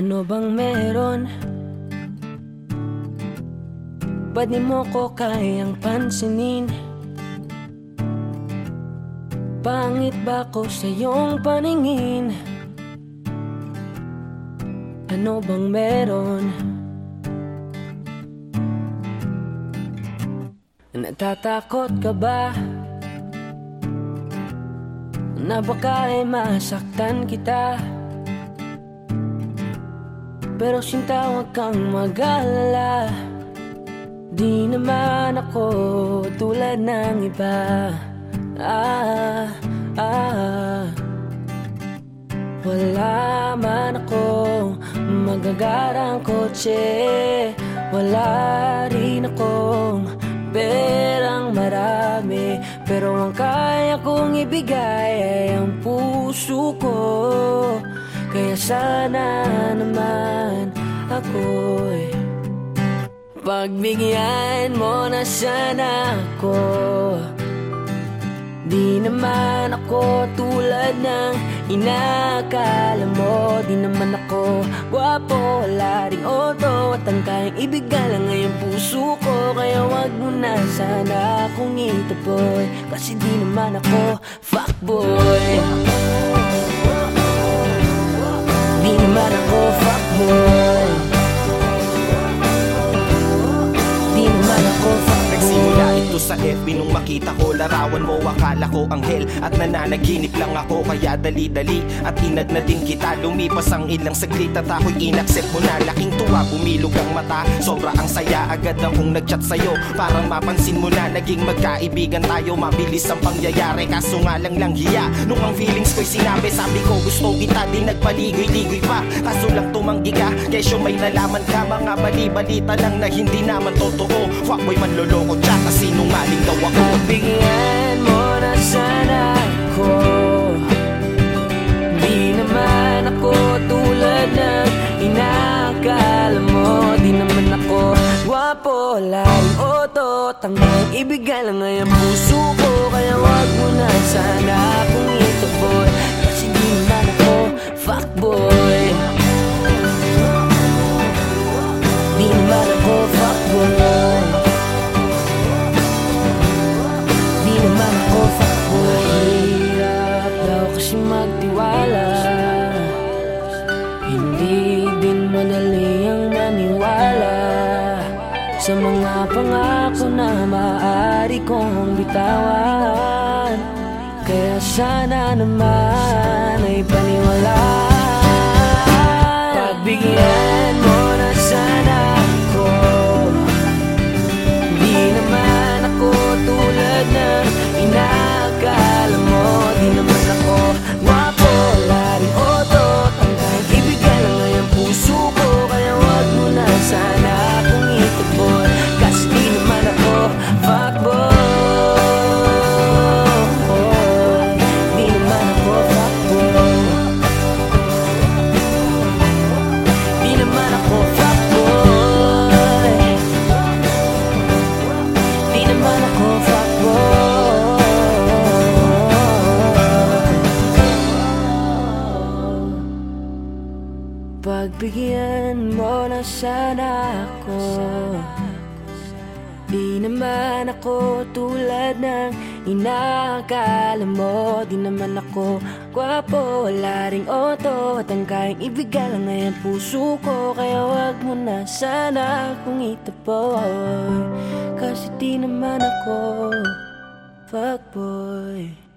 Ano bang meron? Ba't di mo ko kayang pansinin? Pangit ba ko sa iyong paningin? Ano bang meron? Natatakot ka ba? Na baka ay masaktan kita Pero sinta huwag kang mag-alala. Di naman ako tulad ng iba. Ah, ah. Wala man ako magagarang kotse. Wala rin akong perang marami. Pero ang kaya kong ibigay ay ang puso ko Kaya sana naman ako'y Pagbigyan mo na sana ako. Di naman ako tulad ng inakala mo. Di naman ako gwapo, wala ring oto At ang kayang ibigay lang ngayong puso ko. Kaya wag mo na sana akong itaboy Kasi di naman ako fuckboy sa FB nung makita ko. Larawan mo akala ko anghel At nananaginip lang ako. Kaya dali-dali At inad na din kita. Lumipas ang ilang saglit at ako'y inaccept mo na. Laking tuwa bumilog ang mata. Sobra ang saya agad akong nagchat sa'yo. Parang mapansin mo na naging magkaibigan tayo. Mabilis ang pangyayari kaso nga lang lang hiya Nung ang feelings ko'y sinabi Sabi ko gusto kita di nagpaligoy-ligoy pa. Kaso lang tumanggi ka Kesyo may nalaman ka. Mga bali-balita lang na hindi naman totoo. Fuckboy man loloko tsaka sinungaling daw ako Bigyan mo na sana ako. Di naman ako tulad ng inakala mo. Di naman ako gwapo, laring oto Tanggang ibigay lang ngayon puso ko. Kaya wag kasi magtiwala. Hindi din madali ang maniwala Sa mga pangako na maaari kong bitawan. Kaya sana naman ay paniwalaan Pagbigyan mo na sana ako. Di naman ako tulad ng inakala mo. Di naman ako gwapo, wala ring oto At ang kayang ibigay lang ngayon puso ko. Kaya wag mo na sana akong itaboy Kasi di naman ako fuckboy